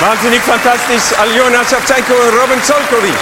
Wahnsinnig fantastisch, Aljona Shevchenko und Robin Zolkowi.